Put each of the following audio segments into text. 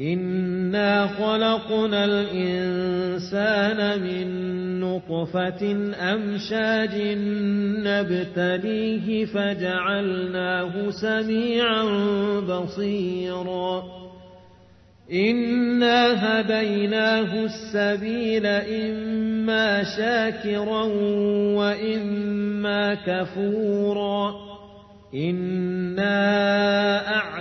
إنا خلقنا الإنسان من نطفة أمشاج نبتليه فجعلناه سميعا بصيرا إنا هديناه السبيل إما شاكرا وإما كفورا إنا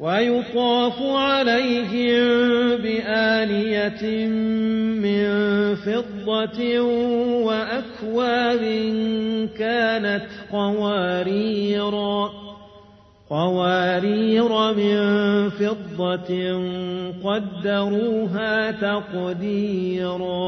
ويطاف عليهم بآنية من فضة وأكواب كانت قواريرا قوارير من فضة قدروها تقديرا